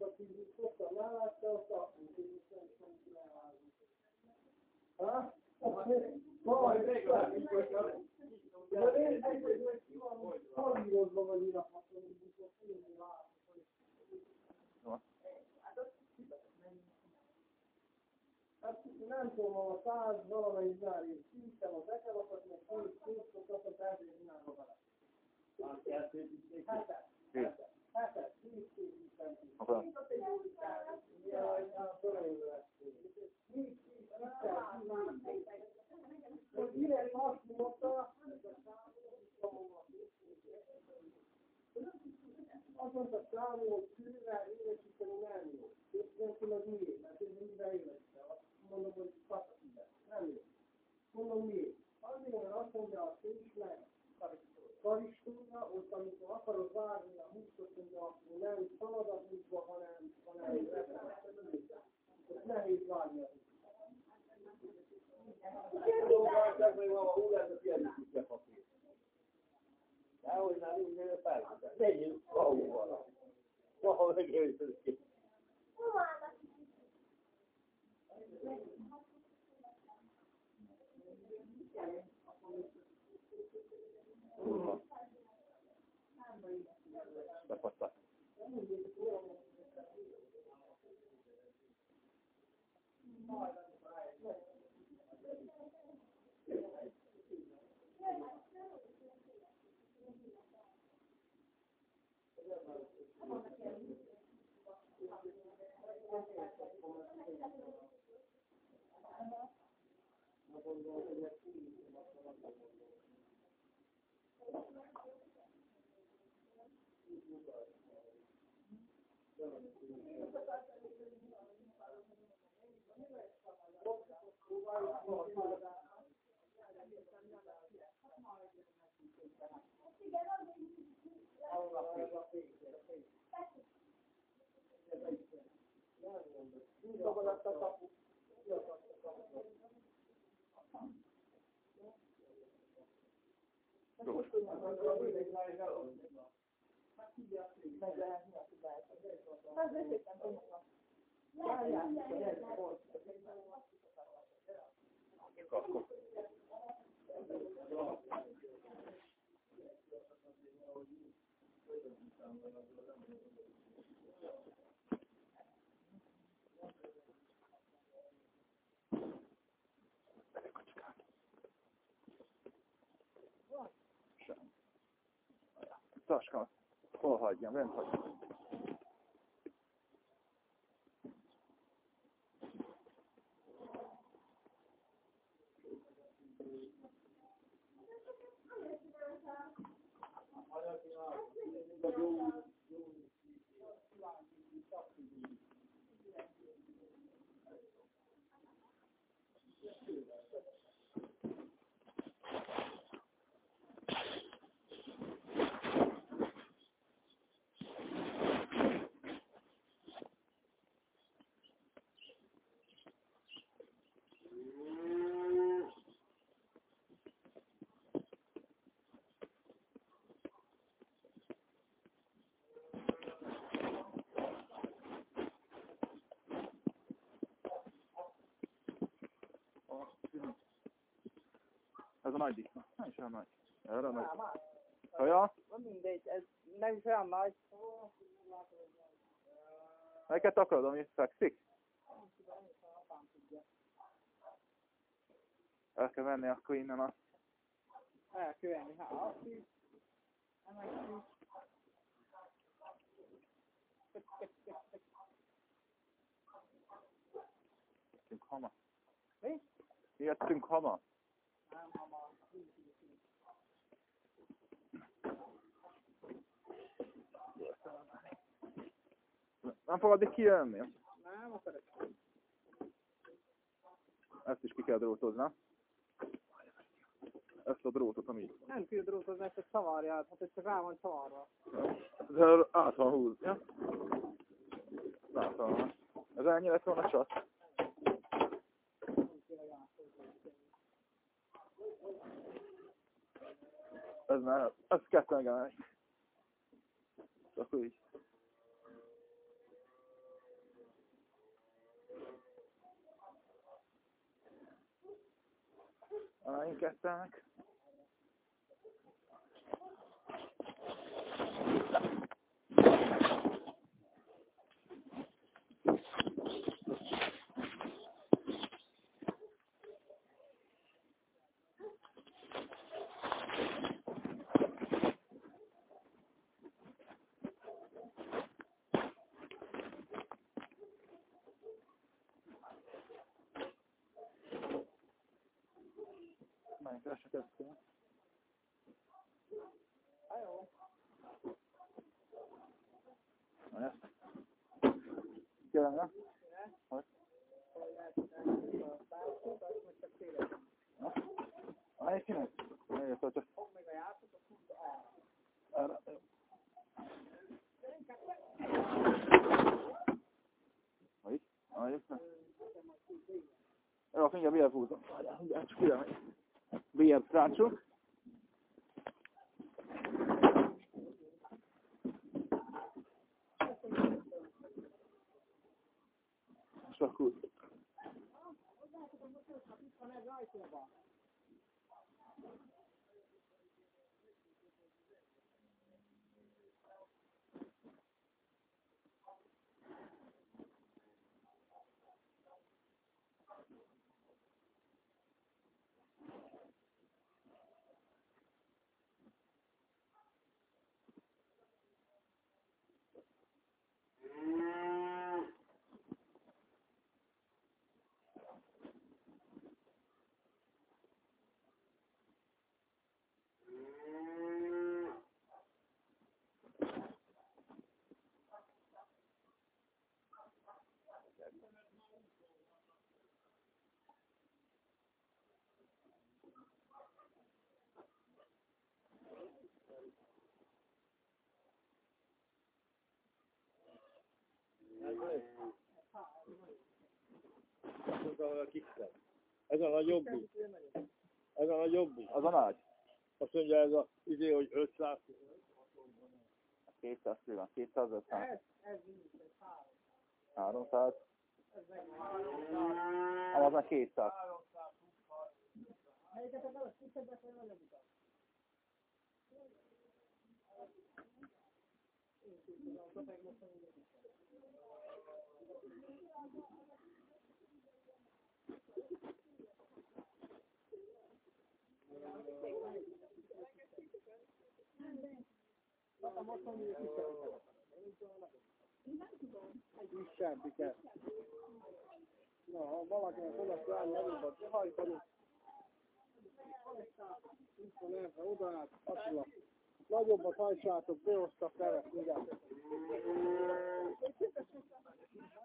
block. Ha? Hollywoodban vagy irathatom, Hát nem tudom, a száz valamelyik záré, színtem a bekelakat, meg két kursokat, az elvég csinálva vele. Hetet, hetet, hetet, tíz készítem. brother. Gracias. Kakku. Sem. Taska, hol hagyjam, bent hagyjam. Ez a nagy disznó. Nem is olyan nagy. Erre a nagy. Olyan? Mindegy, ez nem is olyan nagy. Melyiket akarod, ami fekszik? El kell venni akkor innen a... Elkövetni, hát azt is. Nem egy hama. Mi? Ijedtünk hama. Nem fog addig kijönni? Nem akarok. Ezt is ki kell drótozni, nem? Ezt a drótot, ami Nem kell drótozni, ezt csak szavarja, hát ez csak rá van szavarva. Ez át van húzva. Látom. Ez ennyi lett volna csak. Ez már, ez kettő megállás. Csak úgy. back. Mindjárt csak ide megy. BF rácsok. És akkor Van ez ajtóban. Ez a kisebb. Ez a nagyobbik. Ez a nagyobbik. az a nagy. Azt mondja ez a izé, hogy 500. 200 van, 250, Ez, ez így, ez három. 300, Ez meg három. ah, az már 200. Melyiket a kisebbet vagy nagyobbikat? Én tudom, akkor meg most mondom, hogy Azt most mondom, hogy kisebbiket. Kisebbiket. Na, ha valakinek oda kell állni, előbb behajtani. Itt van erre, oda át, Attila. Nagyobbat hajtsátok, behoztak kevet, igen.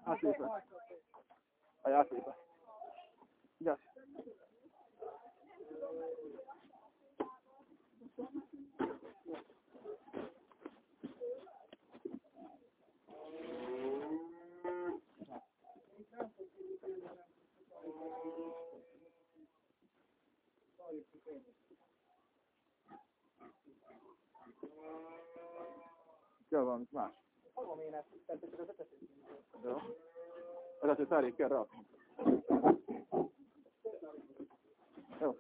Átlépe. Aj, átlépe. Vigyázz. Kell valami más. Fogom én ezt, tehát csak az ötöt. Jó. Vezető felé kell rakni. Jó.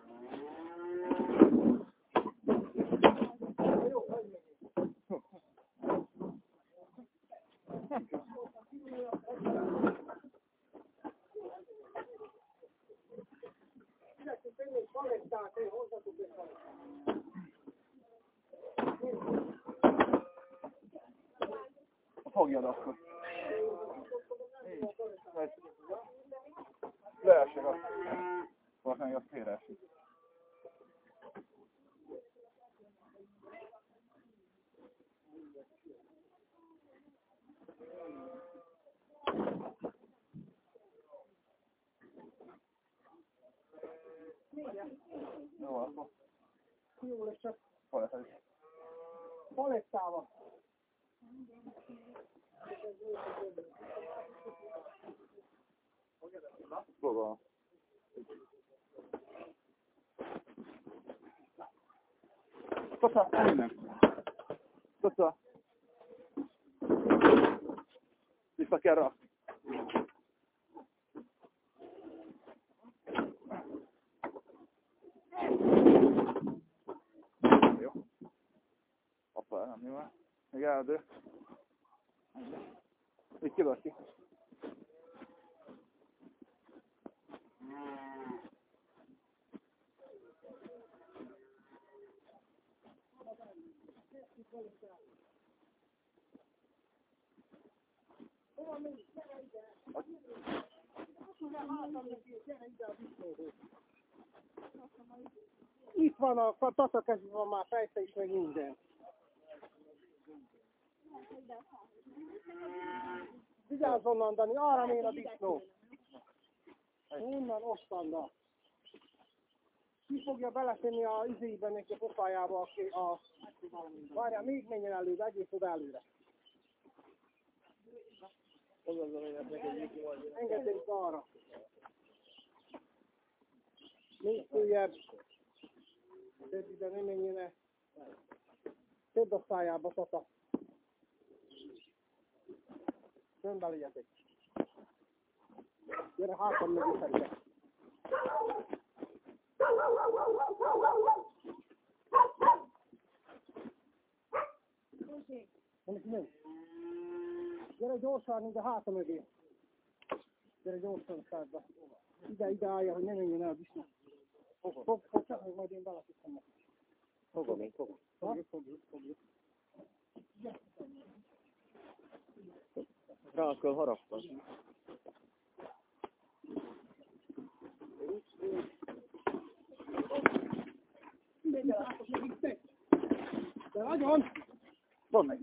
Nekünk egy palettát, én hozzatok egy palettát. Fogjad akkor. Így. Lesz. leesik az. Valószínűleg az félre esik. Jó, akkor Jó lesz csak paletta is. palettával. Próbálom. Tata, innen. Tata. Vissza kell rakni. Jó. Apa, nem jó. Még eldő. Így kidod ki. Itt van a, a tatakezű van már fejte is, meg minden. Vigyázz onnan, Dani, arra mér a disznó. Onnan, ostanda. Ki fogja beletenni a izébe neki a pofájába, aki a... Várjál, még menjen előre, egész oda előre. Engedjünk arra. Még följebb. Tedd ide, ne menjen el. Tedd a szájába, tata. Csöndbe legyetek. Gyere hátam mögé felé. Nem is menj. Gyere gyorsan, ide hátam mögé. Gyere gyorsan, szárba. Ide, ide állja, hogy ne menjen el a disznó. Fog, fog, fog, csak meg majd én belakítom neki. Fogom, én fogom. Fogjuk, fogjuk, fogjuk. Rá kell harapni. De nagyon! Mondd meg.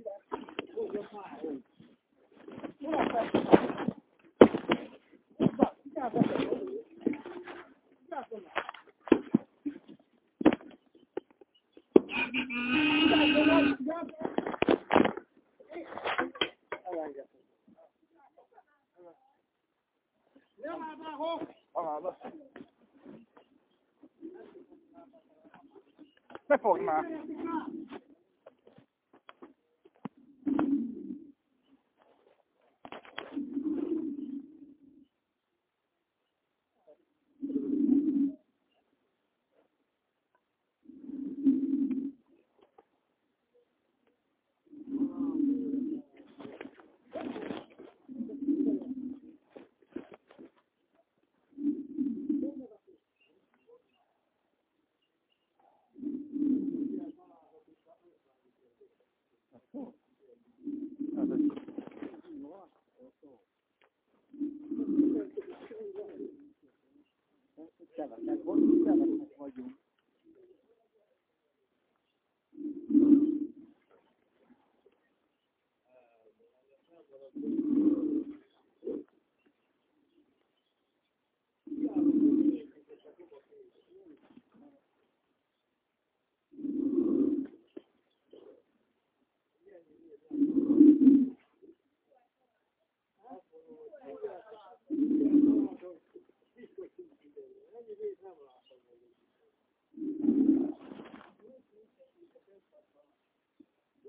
Alába. Ne fogd már! Ez egy Kevesek vagyunk, kevesek vagyunk.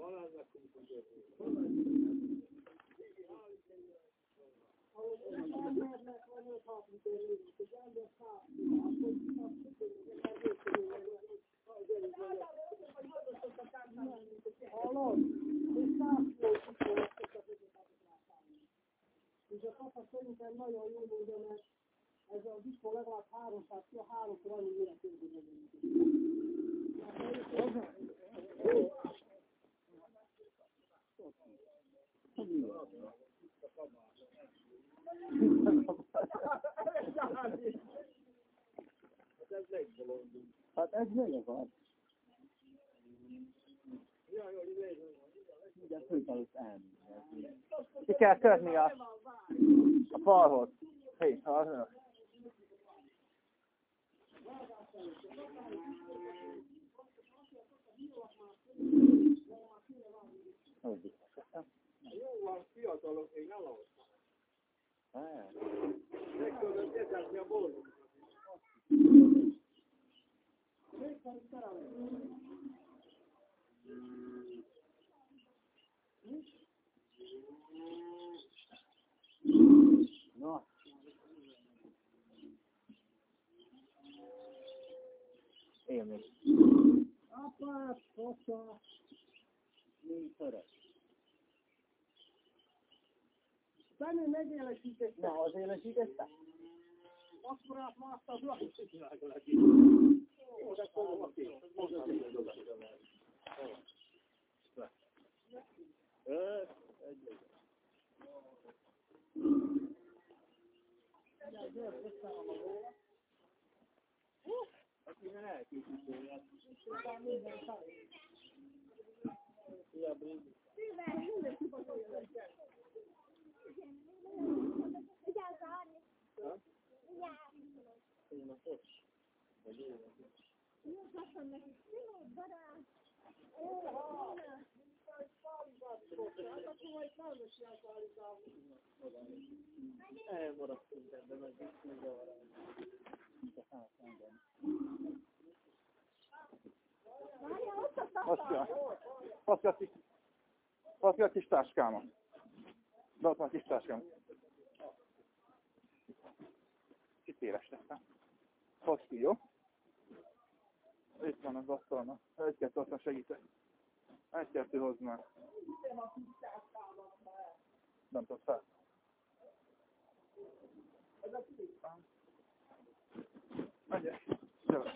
Hallod? És szászló És a kapa szerintem nagyon jó mondja, mert ez a diszkó legalább 300 kg, háromszor annyi életében Ez nagyon van. Mindjárt elmenni. Ki kell törni a, a falhoz. Hé, arra. Jó van, fiatalok, én nem aludtam. Ah. Meg tudod etetni a boldog. Nossa. Ei, amigo. Opa, poxa. Monitora. Tänne ne vielä sitten. No, siellä sitten. Na, az élesítette? Akkor át mászta az lakos Azt a kis táskámat. De ott van a kis táskám. Kicsit éles lettem. Hozd ki, jó? Itt van az asztalon. Egy-kettő aztán segítek. Egy-kettő hozd már. Nem tudod fel. Menjek. Gyere.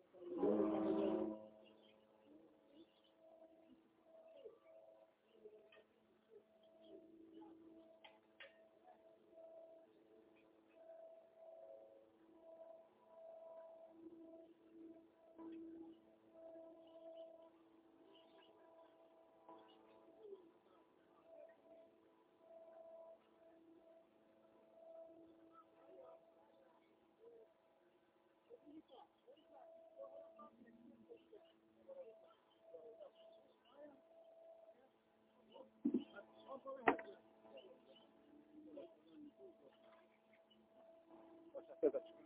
Az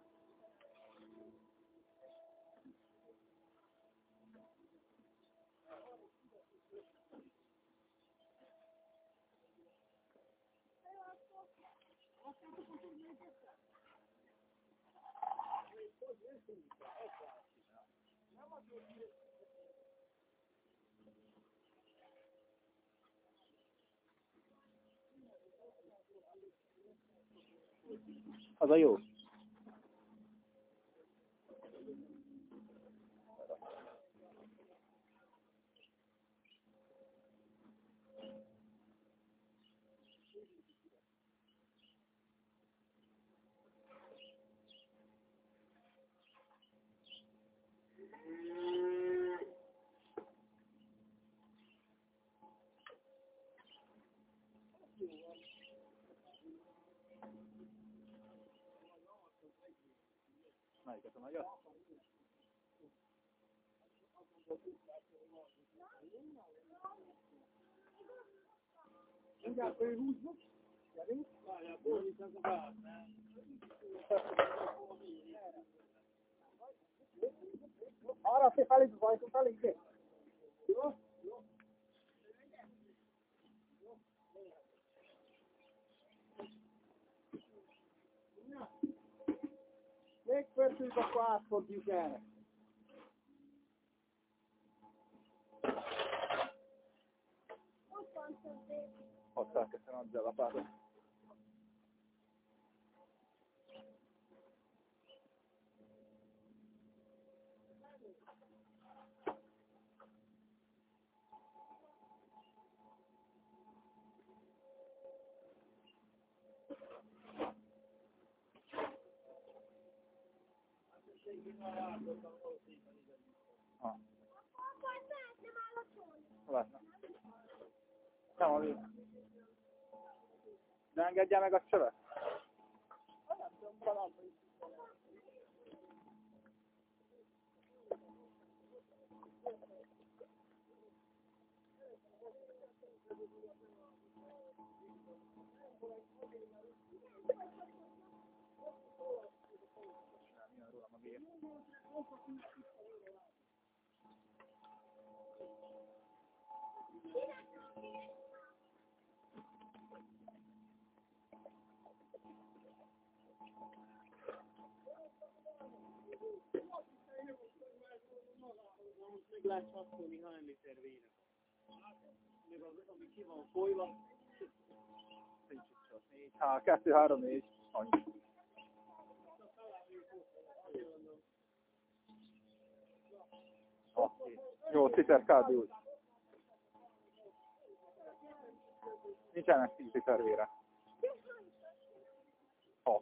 a jó. Melyiket a nagyot? Mindjárt fölhúzzuk. Gyerünk. Várjál, fölhúzzuk a bát. Arra felé, bajtunk felé, ide. Jó? Jó. Na. Még pörtünk, akkor átfordjuk erre. Ott elkezdtem adni a lapátot. Ah. Lehetne. Nem a. Ne engedje meg a csövet? Meg lehet csatolni hány liter véret. Meg az, ami ki van folyva, Nincs itt csak. Négy, há, kettő, három, négy. Annyi. Oké. Nyolc liter kb. úgy. Nincsenek tíz liter vére. Sem.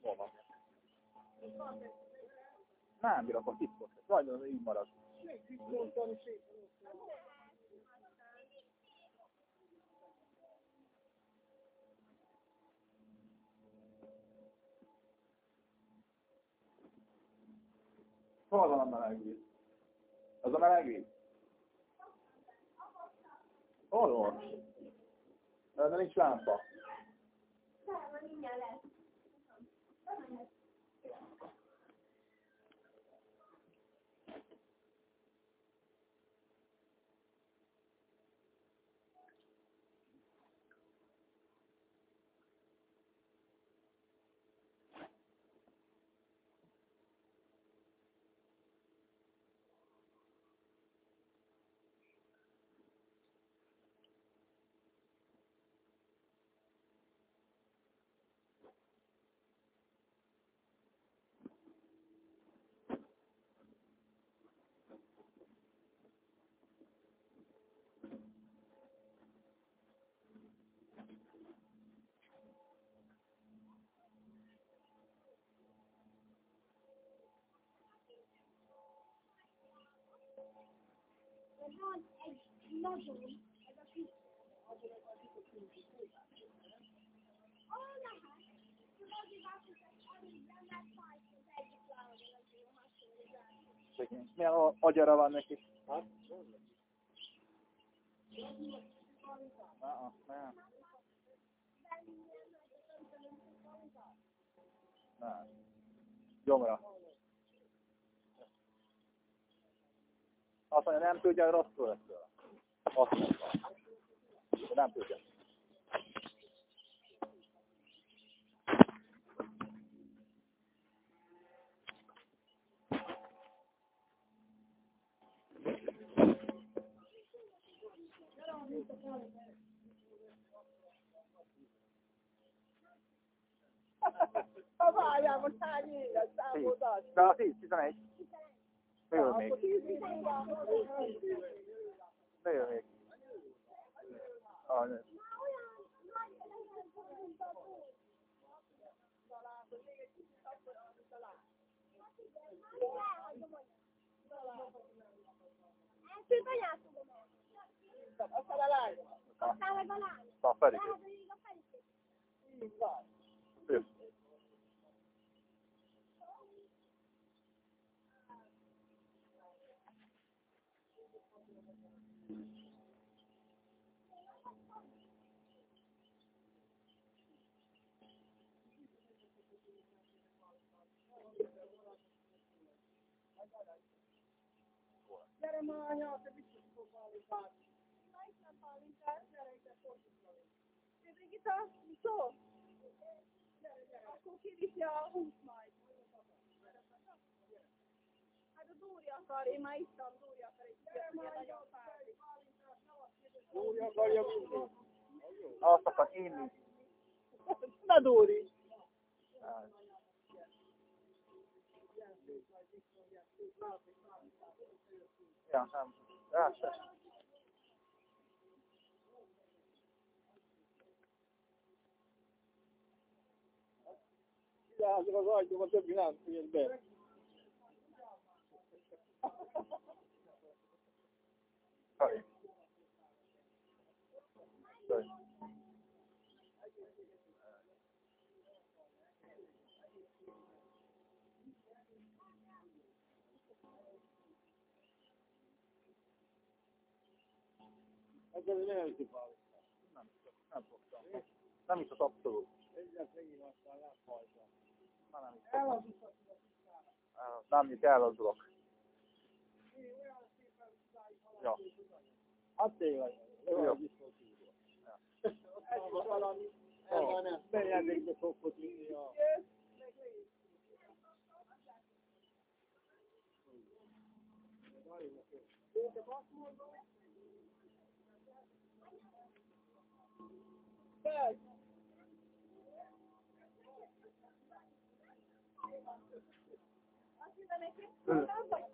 Hol van? Nem bírok a titkot. Majdnem így marad. Hol van a meleg víz? Az a meleg víz? Hol van? De de nincs lámpa. Van egy nagyon, ez a kis Ah, lehet. Milyen agyara van neki? Hát, nem. Nem. Gyomra. Azt mondja, nem tudja, hogy rosszul lesz tőle. Azt mondta. De nem tudja. Várjál, most hány éves számolod? De a 10, 11. Akkor még. Bőjön még. Ah, nem. Elsőt anyát tudom el. Aztán a lány. Aztán meg a lány. A Feri. Lehet, hogy még a Feri. Így van. Ő. Gyere már, anya, te biztos fog válni. Majd nem palintál. Gyere ide, fordítva. Te Brigitta, mi szó? Akkor kiviszi a hús majd. Hát a Dóri akar, én már ittam, Dóri akar egy kicsit, ugye nagyon fáj. Dóri akarja vinni. Azt akar inni. Na Dóri! Ja, nem. Ja, se. Kirázzak az nem. Ezzel nem. Nem, szoktam. Nem is az abszolút. Egyet megint aztán fajta. Na, nem is szoktam. El- Nem, itt elazdulok. Ja. Hát tényleg. Jó. Ez is valami. Ez van, ez berjedékbe szokott vinni a...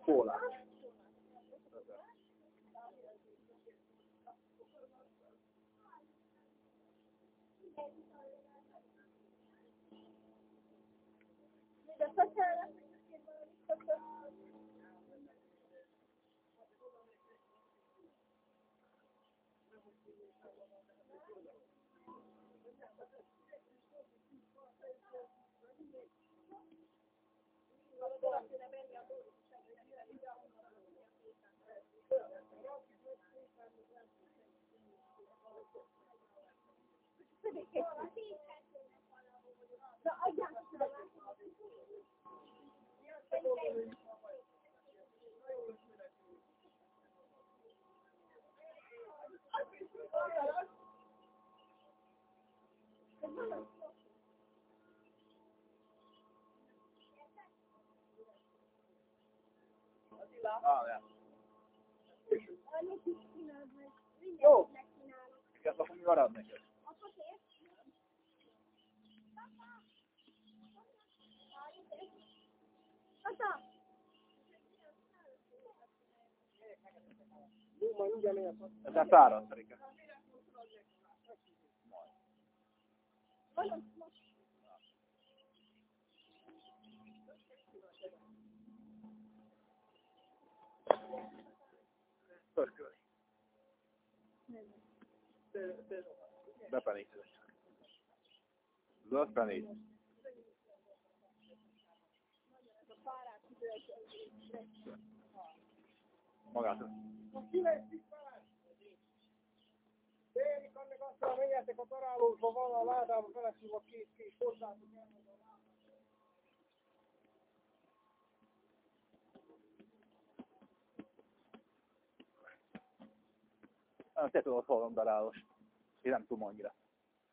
Kólás. De valami Na, Ah, ja. Meg. Jó. Igen, akkor majd ugyanilyen Ezzel száraz, Erika. Valam, most. Pörkölj. Bepenít. Zöld penít. Magától. Most kiveszik fel! Térik annak aztán menjetek a találósba, van a ládába, feleszívom a két kés, hozzátok el. Te tudod, darálós. Én nem tudom annyira.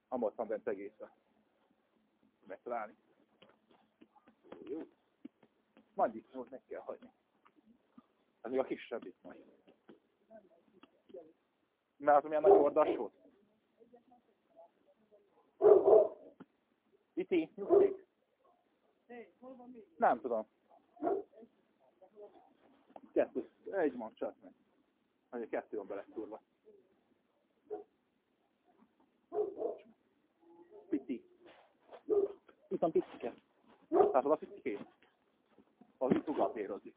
Amott van bent egészre. Megtalálni. Jó. Majd itt volt meg kell hagyni. Ez még a kisebb itt majd. Mert milyen nagy ordas volt. Iti, nyugték. Nem tudom. Kettő, egy van csak meg. Vagy kettő van bele szúrva. Pitti. Itt van pittike. Látod a pittikét? Ahogy tugatérozik.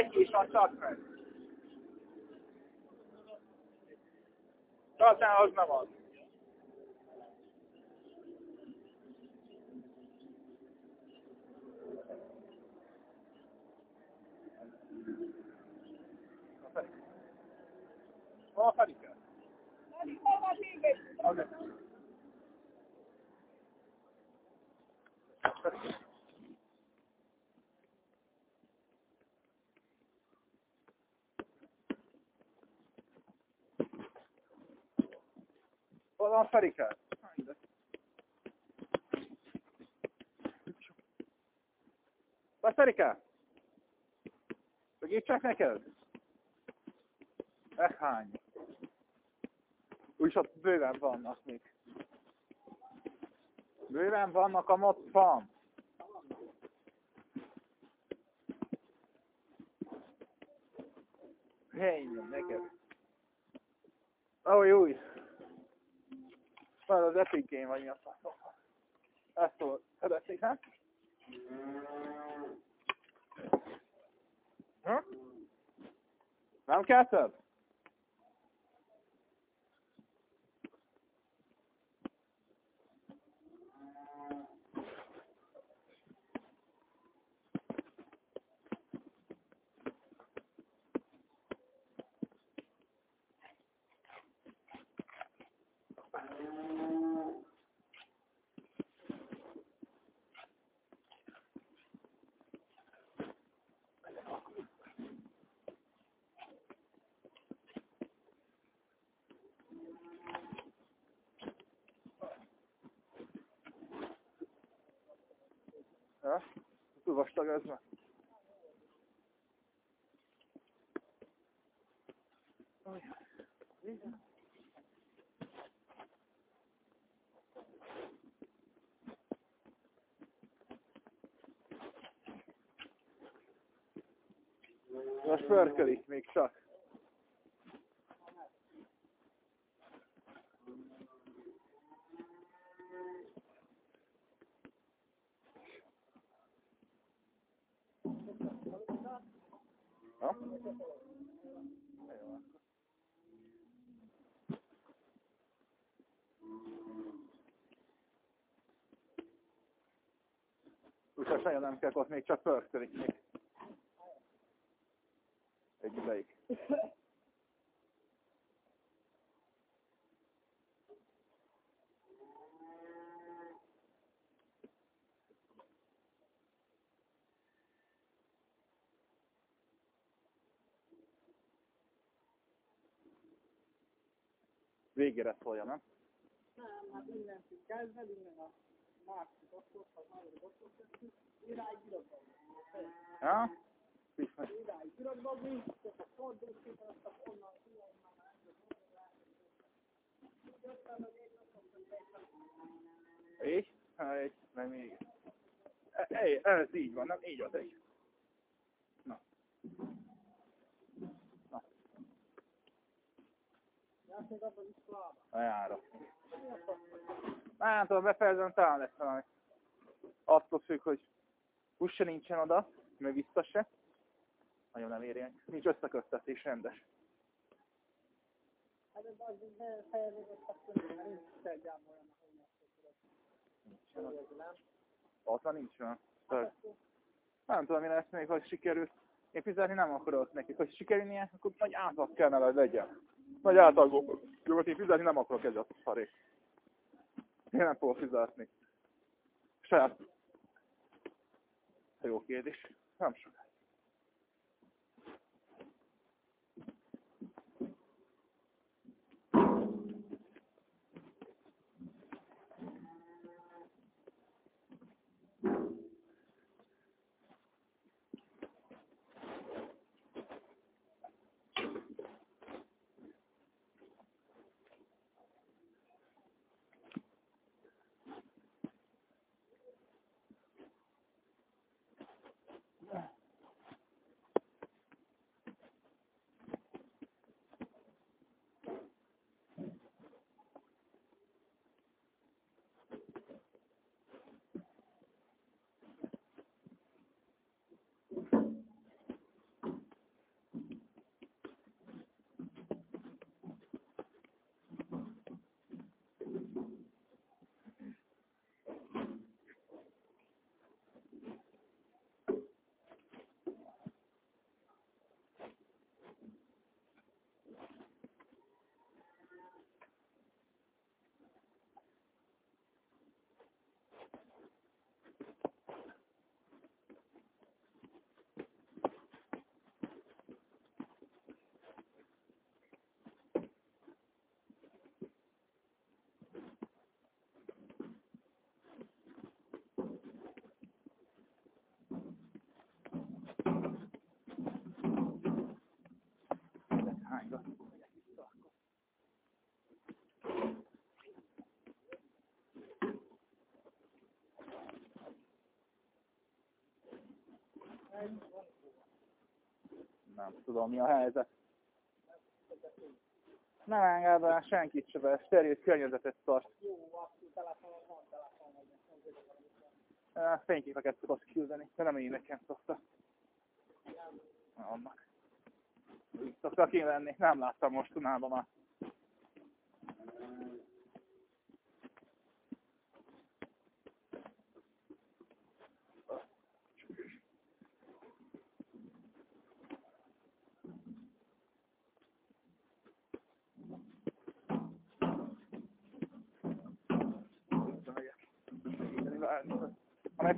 Egy kis van csak meg. Aztán az nem az. Hol Ferike? Okay. Hol van Ferike? Vagy Ferike? Segítsek neked? Eh, hány? Úgyis ott bőven vannak még. Bőven vannak a mod farm. Hényen neked. Ó, jó. Már az Epic Game vagy mi a faszom. Ezt szól, szeretnék, nem? Hm? Nem? Túl vastag ez már. Most pörkölik még csak. Ja? Kell ott még csak pörkölik. Egy ideig. Végére szólja, nem? Nem, hát innentől kezdve, innen a Ja? És? Hát, egy, meg még. E- e- Ez így van, nem? Így az egy. Na. Na, Játék abban. Járok. Nem tudom, befejezem, talán lesz valami. Attól függ, hogy busz se nincsen oda, meg vissza se. Nagyon nem érjen. Nincs összeköttetés rendes. Hát ez az, hogy befejeződött, akkor már nincs szergyám olyan, ahol Nincsen oda. Ott van nincs. Szóval Nem tudom, mi lesz még, hogy sikerül. Én fizetni nem akarok nekik. Hogy sikerülnie, akkor nagy átlag kellene, hogy legyen. Nagy átlag. Jó, én fizetni nem akarok ezzel a szarét. Én nem fogok fizetni. Saját. Jó kérdés. Nem sok. Nem tudom, mi a helyzet. Nem engedve el senkit se be, steril környezetet tart. Fényképeket tudok küldeni, de nem én nekem szokta. Annak. Szokta kivenni, nem láttam mostanában már.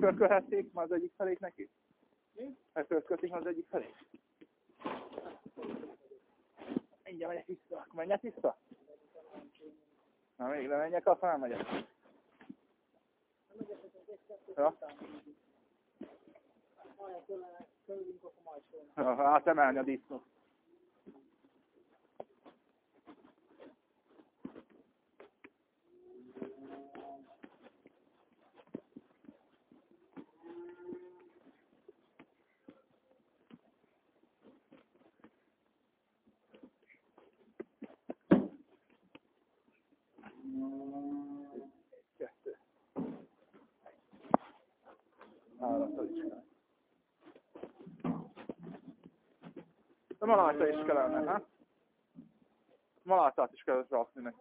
Megpörkölhették, már az egyik felét neki? Megpörkölték már az egyik felét? Mindjárt megyek vissza. Akkor menjek vissza? Na még lemenjek, aztán nem megyek. Akkor ja, hát emelni a disznót. Kettő. Három is kell. De maláta is kellene, ha? Malátát is kell rakni neki.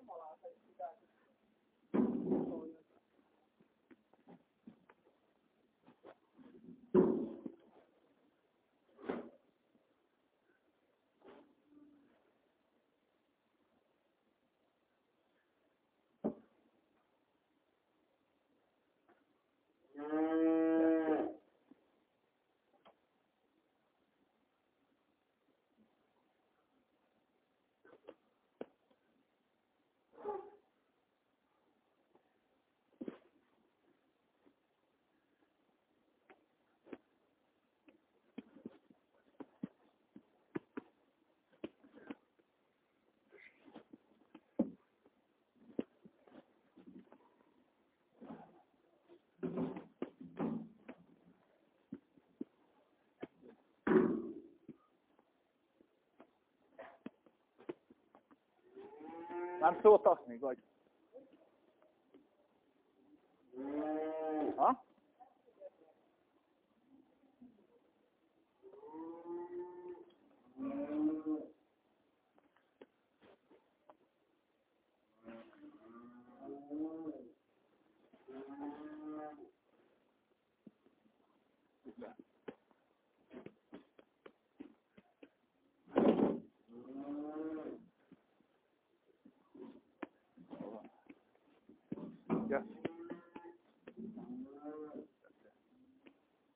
Nem szóltak még, vagy? Ha?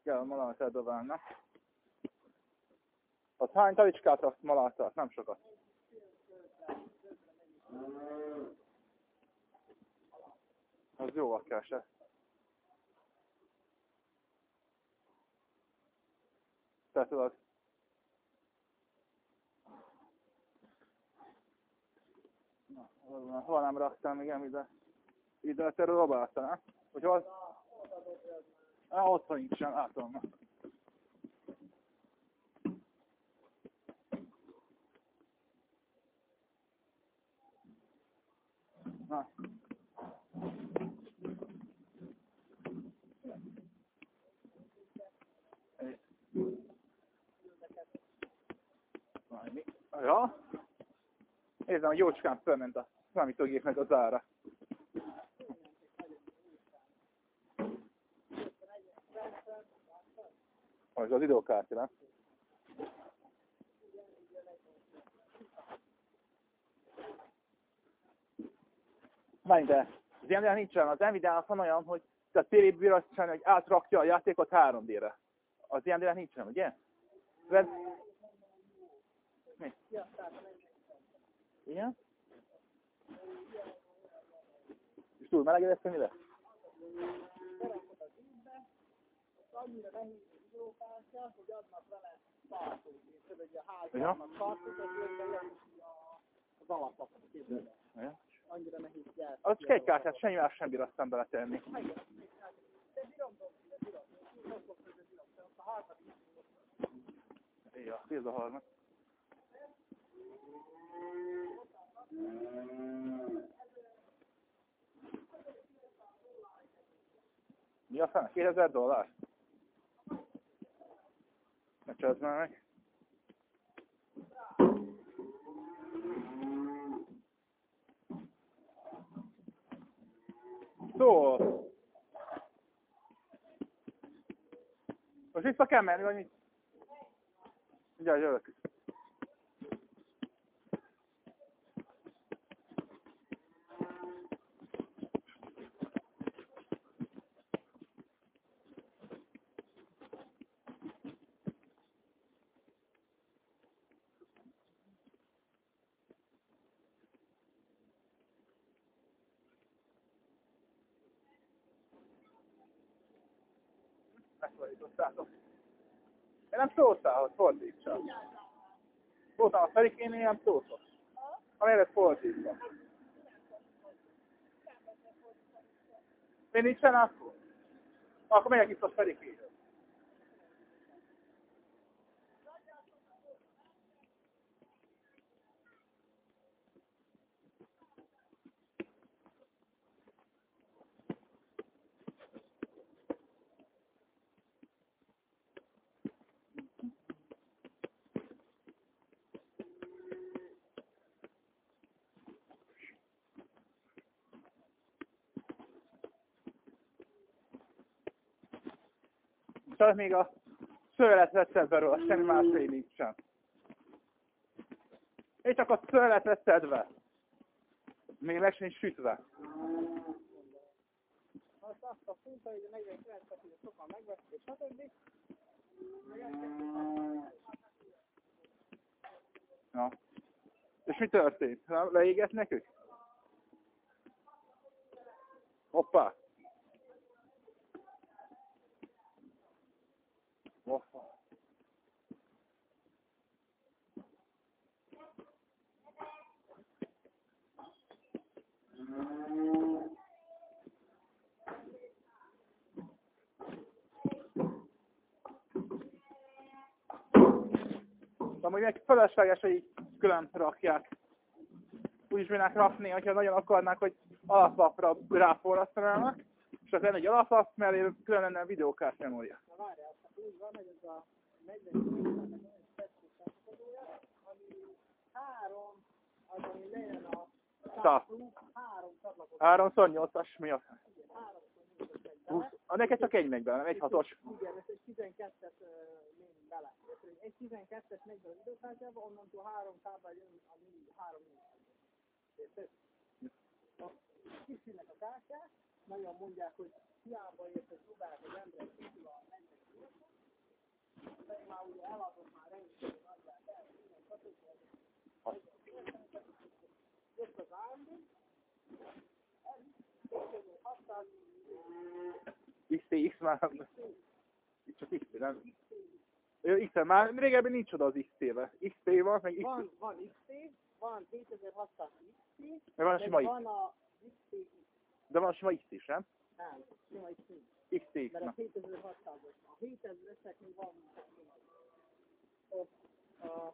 Ja. Kell malát eldobálni. Az hány talicskát azt malátát? Nem sokat. Az jóval keresett. Te tudod. Na, hol- nem raktam még ide? Ide te robálta, ne? Hogy hol? Á, van nincsen, látom. Na. Ja? Érzem, hogy jócskán fölment a számítógépnek az ára. Az nem? Menj de, az ilyen nincsen. Az Nvidia van olyan, hogy a azt csinálni, hogy átrakja a játékot 3D-re. Az ilyen nincsen, ugye? Vedd... Mi? Igen? És túl melegedett, mi lesz? az, hogy adnak vele tartót, és hogy a háznak ja. tartót, az végben az alapot ja. Annyira nehéz jel. Az csak egy kártyát, semmi más sem bíroztam beletenni. Ja, ez a harmadik. Mi a fene? 2000 dollár? Ne csözd már meg. Szól. Most vissza kell menni, vagy mit? Mindjárt jövök. Megfordítottátok. Én nem szóltál, hogy fordítsam. Voltam a Ferikénél, nem szóltam. Amelyre fordítva. Még nincsen akkor? Akkor megyek itt a Ferikéről. Csak még a szövelet veszed be róla, semmi más lény nincsen. És csak a szövelet veszed be. Még meg sincs sütve. Azt azt a szinten, hogy a 49 hogy sokan megvették, stb. Meg ezt Na. És mi történt? Le- Leégetnek ők? Hoppá! Hoppá. De amúgy meg felesleges, hogy így külön rakják. Úgy is bírnák rakni, hogyha nagyon akarnák, hogy alaplapra ráforrasztanának, és az lenne egy alaplap, mellé külön lenne a videókártya memória. Na várjál, úgy van, hogy ez a 49 szekciója, ami három, az, ami lejön a Ta. három csatlakozó. 3x8-as mi a? A neked csak egy megy bele, nem egy hatos. Igen, ez egy 12-es uh, mind bele. Egy- Egy 12-es megy be az időkártyába, onnantól három tábla jön a mind, három mind. Érted? A a kártyát, nagyon mondják, hogy hiába ért egy dubát az emberek a mennek pedig már ugye eladom már rengeteg adják el, minden stb. Jött az ez, 600, XTX már, csak XT, nem? Ö, XT, már régebben nincs oda az XT-be. XT van, meg XT, van, van XT, van 7600 XT, meg van a sima X. van a XT, De van a sima X is, nem? nem, sima XT, XTX, mert a na. 7600-os. A 7000-esnek még van ott a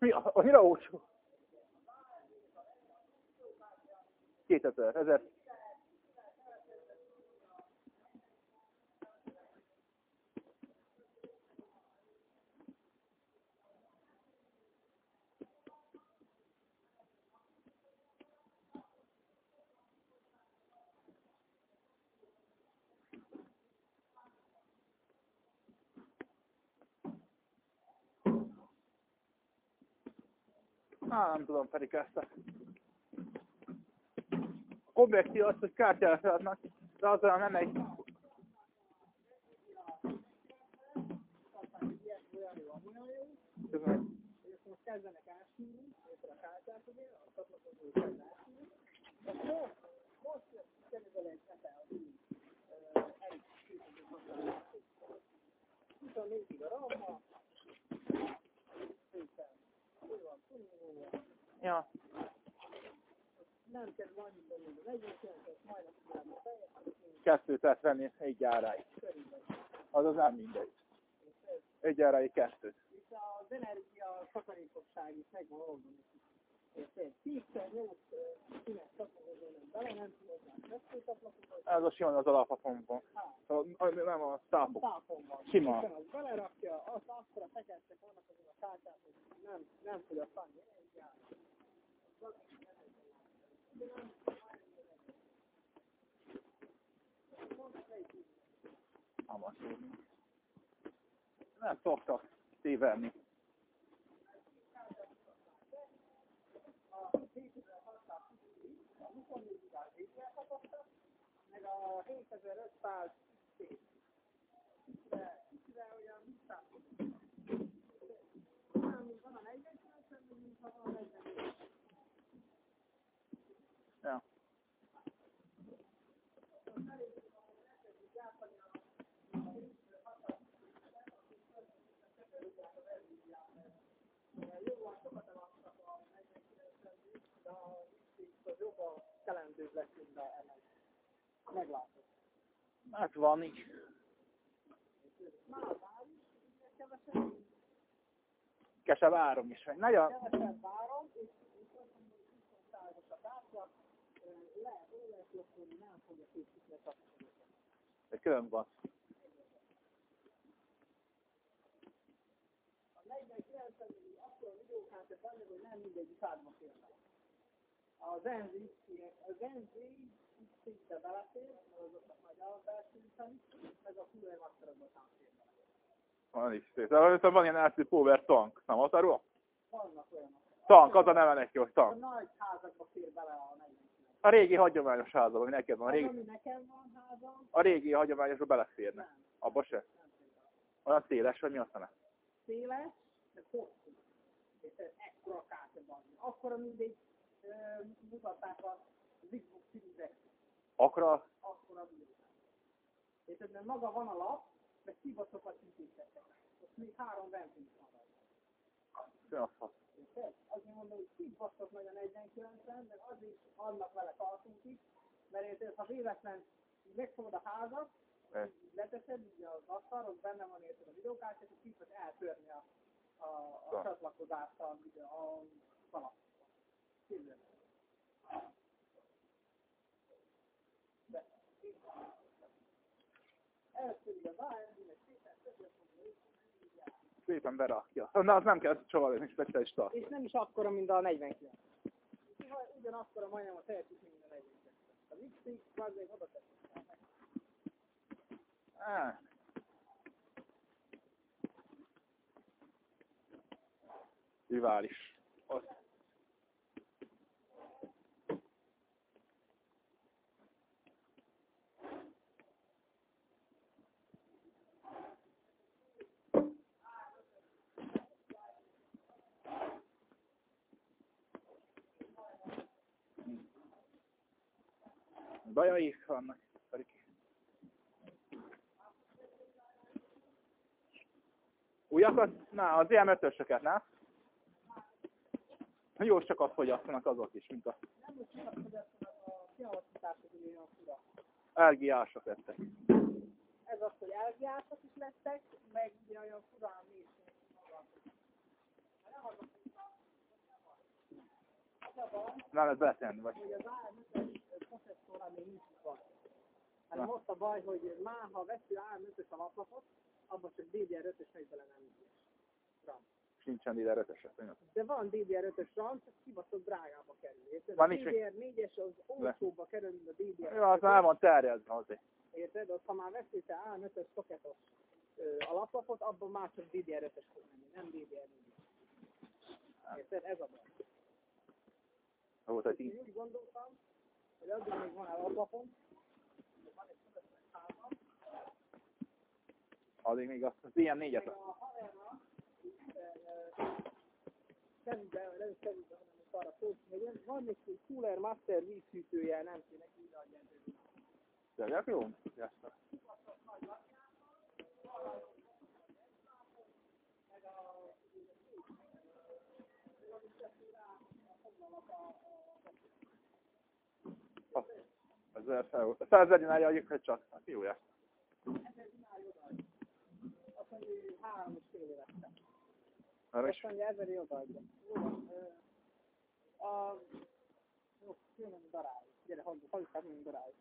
Mi, annyira olcsó? 2000, 1000. Á, nem tudom, pedig ezt a konvekció azt, hogy kártyára feladnak, de azzal nem egy. akkor most kezdenek ásítani, és a kártyát ugye, a csatlakozó kezd ásítani. Akkor most kezdve egy metal, egy 24 a RAM-ma, szépen, úgy van, tuningolva, Ja. nem kell annyi 49 majdnem Kettőt lehet venni egy gyáráig. körülbelül. Az az nem mindegy. Ez Egyenrai kettőt. És az energia takarékosság is megvan Ez a simán az alapapomban. A- a- Nem a van. Sima. Belerakja, az akkor a fekettek vannak azon a kártyát, hogy nem, nem fogyaszt annyi energiát. Amazon. Nem szoktak tévedni. A 2600 a 24 órás végigkapasztat, meg a 7500 szép. De kicsivel olyan van a 49 mint van a 40 Ja. kelendőbb lesz, mint a ennek. Meglátod. Hát van is, kevesebb, árom is. Nagyon, kevesebb várom, és hogy a tárgyak, lehet, lehet jobban, nem fogja készíteni a egy külön van. A 49 millió akkor a videókártya benne, hogy nem mindegyik fér bele. Az NZ, az NZ szinte belefér, azoknak nagy alapelsősen, meg a Cooler Masterokban fér bele. Van is szép. Viszont van ilyen RC Power tank. Nem az arról? Vannak olyanok. Tank, az a neve neki, hogy A tank. nagy házakba fér bele a 49. A régi hagyományos házban, ami neked van. A Az, régi, ami nekem van házam, a régi hagyományosba beleférne. nem. Abba se. nem. Olyan széles, vagy mi azt mondja? Széles, de hosszú. Ez ekkora kártya van. Akkora mindegy, ö, mutatták a Zigbook Series Akra, akkora videókártya. És ebben maga van a lap, de kibaszokat intéztettek. Most még három ventilus van rajta. Érted? Azért mondom, hogy kibaszott nagy a 49-en, de az is annak vele tartunk is, mert érted, ha véletlen megfogod a házat, Eh. így leteszed, így az asztalon, benne van érted a videókártya, és így eltörni a, a, a Ja. csatlakozást a, a kalapba. Képzeld el. De, először így az AMD-nek szépen berakja. Na, az nem kell csavarni, speciális tart. és nem is akkora, mint a 49. Ugyan- Ugyanakkora majdnem a teljesítmény, mint a 49. A az még oda teszik. Ah. Rivális. Az. Bajaik vannak. Újakat? Na, az ilyen ötösöket, nem? Jó, csak azt fogyasztanak azok is, mint a. LGA-sok lettek. Ez az, hogy elgiások is lettek, meg ugye olyan furán baj, Nem lehet beletenni, vagy hogy az AM5-es processzorral még nincs baj. Hanem ott a baj, hogy már ha veszi AM5-ös alaplapot, abban csak DDR5-ös megy bele nem. RAM. sincsen ide ötösek. De van DDR5-ös RAM, csak kibaszott drágába kerül. Érted? Van a nincs még- DDR4-es az olcsóbba kerül, mint a DDR5. Jó, az már van terjedve azért. Érted? Azt, ha már veszik te AM5-ös szoketos alaplapot, abban már csak DDR5-ös fog menni, nem DDR4-es. Érted? Ez a baj. Volt egy Én úgy gondoltam, hogy addig még van alaplapom, de van egy közösségi házam, addig még az, az ilyen négyet. meg a haverra, szemügybe, nem is szemügybe, hanem most arra szó, hogy van még egy Cooler Master vízhűtője, nem kéne ide a gyertek. Szövjek jó? Jaszta. Ezer fel. Száz legyen állja, hogy csak. Hát jó, jaszta. Azt mondja, hogy három és fél is. Azt mondja, ezer van, ö, a... Jó, a darálj. Gyere, hadd, hadd, hadd, darálj.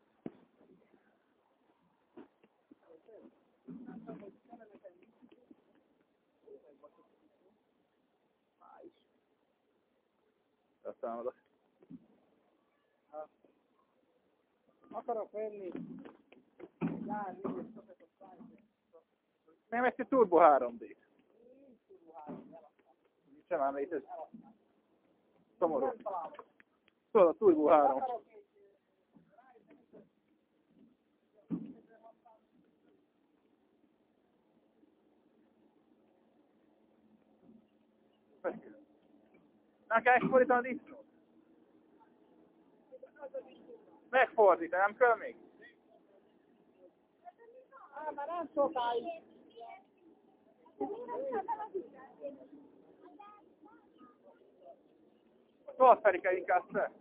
Aztán oda. Akarok venni. Nem ezt egy Turbo 3D. Nincs turbo három, eladtam. Sem ám létezik. Eladtam. Szomorú. Tudod, a Turbo 3. Akarok egy Nem kell megfordítani a disznót? Megfordítani, nem kell még? Már nem sokáig. Pedig kell inkább te.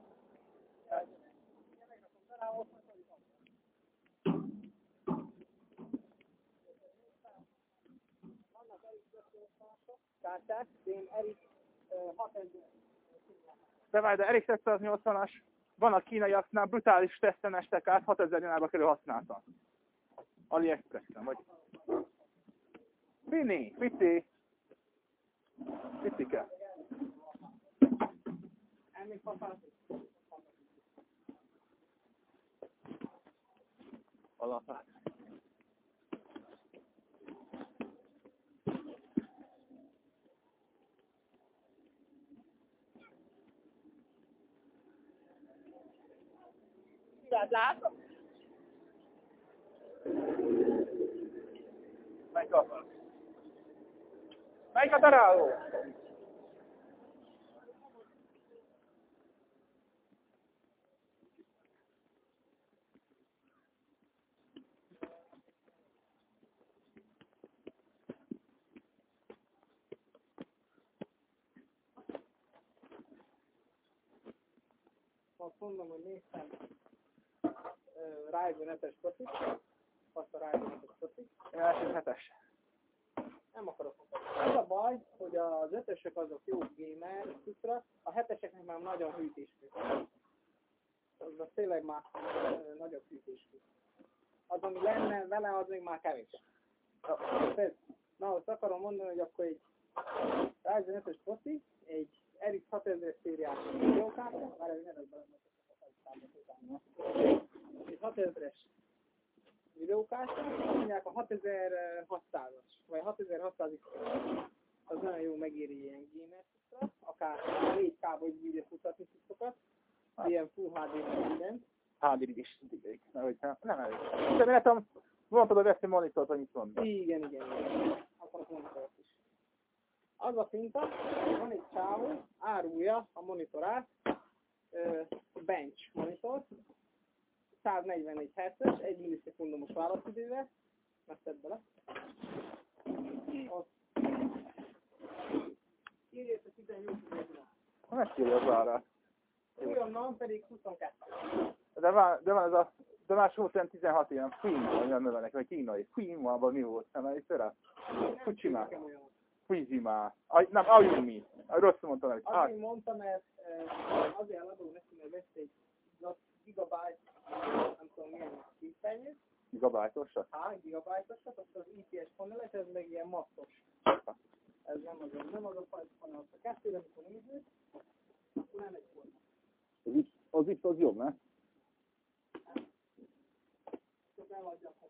Kártyák, én Erik 6000 De várj, de Erik 180-as, van a kínaiaknál brutális teszten estek át, 6000 dinárba kerül használtan. AliExpressen, vagy... Fini, Fici. Ficike. Elmész fantasztikus. da. Vai, topa. Vai, Catarau. profundo, molesta. Ryzen 5-es profit, azt a Ryzen 5-es profit, Első hetes. nem akarok mutatni. Az a baj, hogy az ötösök azok jó gamer cuccra, a heteseknek már nagyon hűtésű. Az a tényleg már nagyobb hűtésű. Az, ami lenne vele, az még már kevés. Na, azt akarom mondani, hogy akkor egy Ryzen 5-ös profi, egy RX 6000 szériás videókártya, már ez nem az egy 6000-es videókártya, azt mondják a 6600-as, vagy 6600 az nagyon jó megéri ilyen cuccra, akár 4K-ba is bírja futatni cuccokat, ilyen Full HD mindent. Hádir is. Mert hogyha nem elég. De mi látom, mondtad a veszi monitort, hogy mit mondta. Igen, igen, igen. Akarok ezt is. Az a finta, van egy csávó, árulja a monitorát, bench monitor, 144 Hz-es, 1 millisekundumos válaszidővel, ezt tedd bele. Írja ezt a 18 ezer. Megkérje az árát. Újonnan pedig 22. De, van, de van ez a, de más volt olyan 16 ilyen Queen, olyan növelnek, vagy kínai. Queen van, mi volt? Nem rá? Fucsimá. Aj, nem, Ayumi. Rosszul mondtam el. Azért mondtam, mert eh, azért eladom neki, mert vesz egy gigabyte, nem tudom milyen képernyőt, gigabájtosat. Há, gigabájtosat, azt az IPS panelet, ez meg ilyen masszos. Ez nem az, nem az a fajta panel. A kettőre, amikor nézzük, akkor nem egy forma. Az itt, az itt az jobb, ne? Csak nem adja a.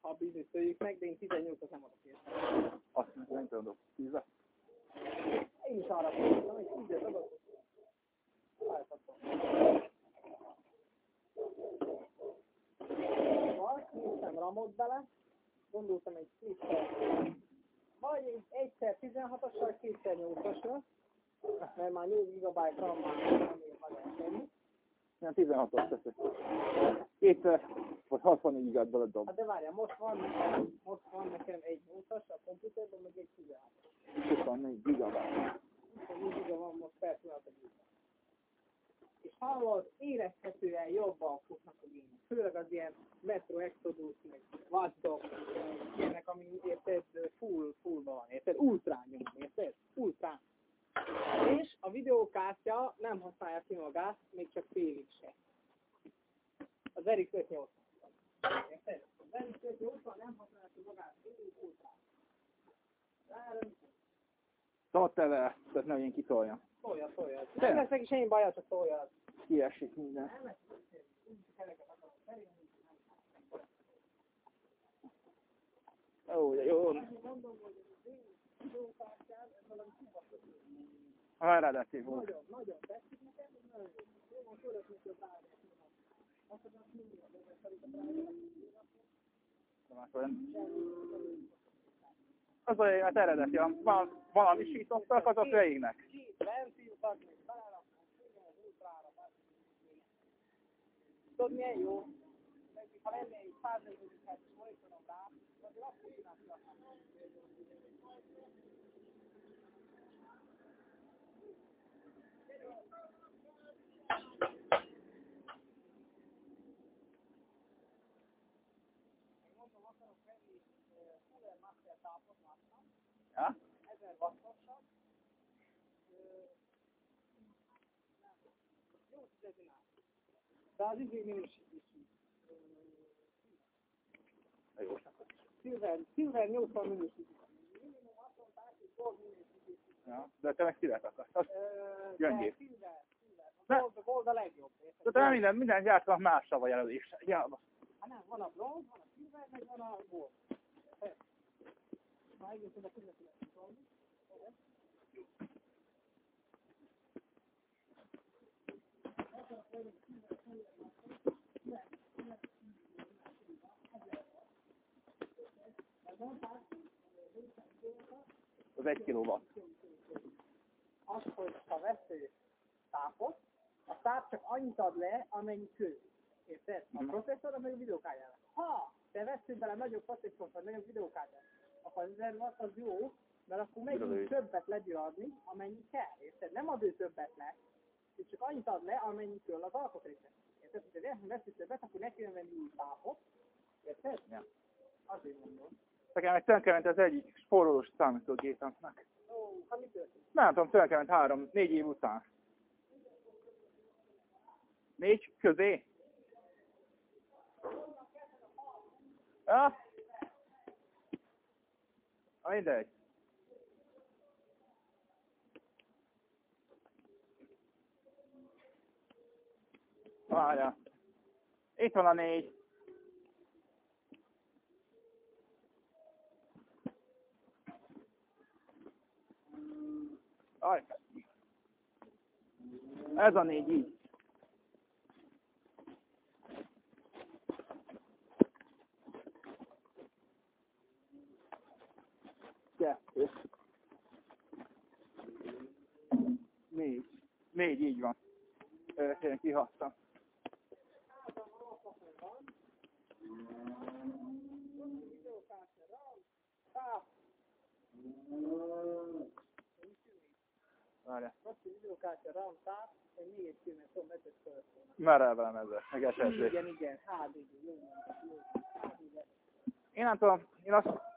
Ha bizniszöljük meg, de én 18-at nem adok érte. Azt nem tudom, tízre. Én is arra gondoltam, hogy 10 adok. Válthatom. Azt néztem ramot bele, gondoltam egy kétszer, vagy egy egyszer 16-ossal, kétszer 8-osra, mert már 8 GB RAM már nem ér nagyon semmi. Ilyen 16-os teszek. Kétszer, vagy 64 gigát bele dob. Hát de várjál, most van, most van nekem egy 8-as a komputerben, meg egy 16 24 gigabájt. 24 giga van most per pillanat a gépen. És hallod, érezhetően jobban futnak a gémek. főleg az ilyen Metro Exodus, meg Watch Dogs, ilyenek, ami érted, full, full van, érted, ultrán nyom, érted, ultrán. És a videókártya nem használja ki magát, még csak félig se. Az RX 580. Érted? Az RX 580 nem használja ki magát, félig. Áram, Tart ele, tehát ne legyen kitolja. Szólja, szólja. Nem lesz neki semmi baja, csak szólja. Kiesik minden. Nem lesz, úgy kereket akarom szerint. Ó, de jó. Mondom, hogy ez a videókártyán, ez valami kibaszott. Eredeti volt. Nagyon, nagyon tetszik nekem, nagyon jó. Jó főleg, mikor ráadják. Azt mondom, hogy minden, de szerintem ráadják. Az a hát eredeti, van, valami sítottak, az a végnek. Két, benzintak, még beláraknak, igen, az ultrára, bármi. Tudod, milyen jó? Ha lenne egy 140 hertz monitorom rá, azért azt csinálni Ja? 1000 wattosat, jó tizedinál. De az izé minősítés. Jó. Silver, Silver 80 minősítés. Ja. De te meg. Az, Ö, Gyöngébb. de Silver. A gold, a legjobb. de te minden, minden gyártanak másra vagy jelölés. Ja, Hát nem, van a bronz, van a silver, meg van a gold. Érted? Na, egész oda különböző lesz. Az egy kilóval. az, hogy ha vesző tápot, a táp csak annyit ad le, amennyi kő. Érted? A Mhm. processzor, meg a videókártyára. Ha te veszed bele nagyobb processzort, vagy nagyobb videókártyát, akkor az 1000 watt az jó, mert akkor megint többet lebír adni, amennyi kell. Érted? Nem ad ő többet le, és csak annyit ad le, amennyi kell az alkotrésznek. Érted? Ha te veszed többet, akkor neki kell venni új tápot. Érted? Ja. Azért mondom. Nekem egy tönkement az egyik spórolós számítógépemnek. Ó, ha mi történt? Nem tudom, tönkement három, négy év után. Négy közé? Ja? Na mindegy. Várja. Itt van a négy. Aj. Ez a négy így. Kettő. Négy. Négy, így van. Én metet felszólnak. Merre velem ezzel? Meg SSD. Igen, igen, HD. Én nem tudom, én azt...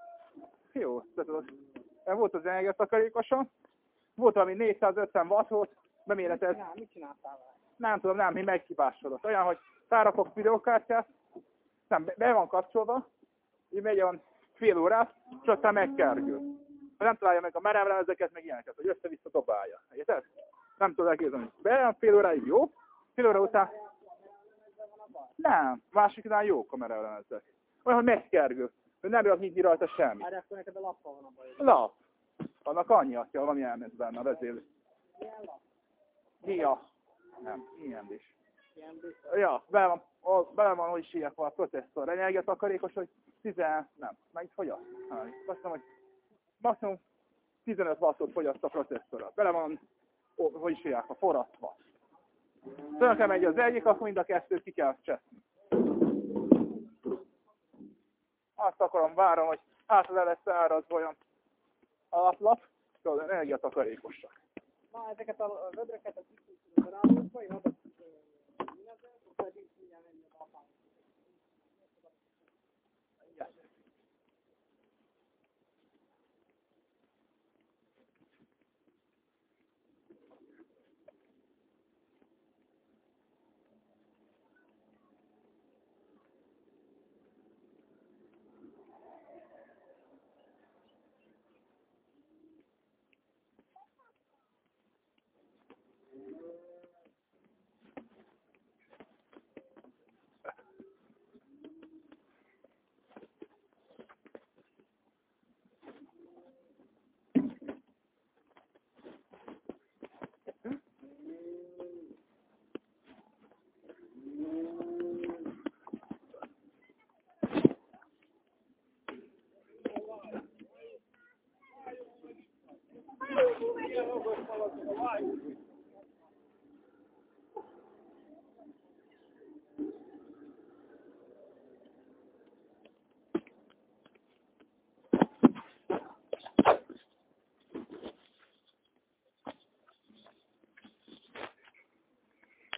Jó, tehát az... Volt az energiatakarékosom, volt valami 450 watt volt, beméretez, mit csináltál vele? nem tudom, nem, mi megkipásodott. Olyan, hogy rárakok videókártyát, nem, be, van kapcsolva, így megy olyan fél órát, és aztán megkergül. Nem találja meg a merevlemezeket, meg ilyeneket, hogy össze-vissza dobálja. Érted? Nem tudod elképzelni. Be van fél óráig jó, fél óra után nem, másiknál jók a merevlemezek. Olyan, hogy megkergül, hogy nem rak nyitni rajta semmi. Már akkor neked a lappal van a baj. Lap. Annak annyi atya, valami elment benne a vezér. Milyen lap? Ja. Nem, ilyen is. Ilyen biztos. Ja, bele van, ó, bele van, hogy is írják a processzor. Energiatakarékos, hogy 10, nem, meg itt fogyaszt. Hát, Azt hiszem, hogy maximum 15 wattot fogyaszt a processzora. Bele van, ó, hogy is írják, a forrasztva. Tönkre megy az egyik, akkor mind a kettőt ki kell cseszni. azt akarom, várom, hogy hát le lesz árazoljon a lap, tudod, energiatakarékosak. Na, ezeket a vödröket a kicsit rámolva, én adok mindent, pedig mindjárt ennyi báyìí.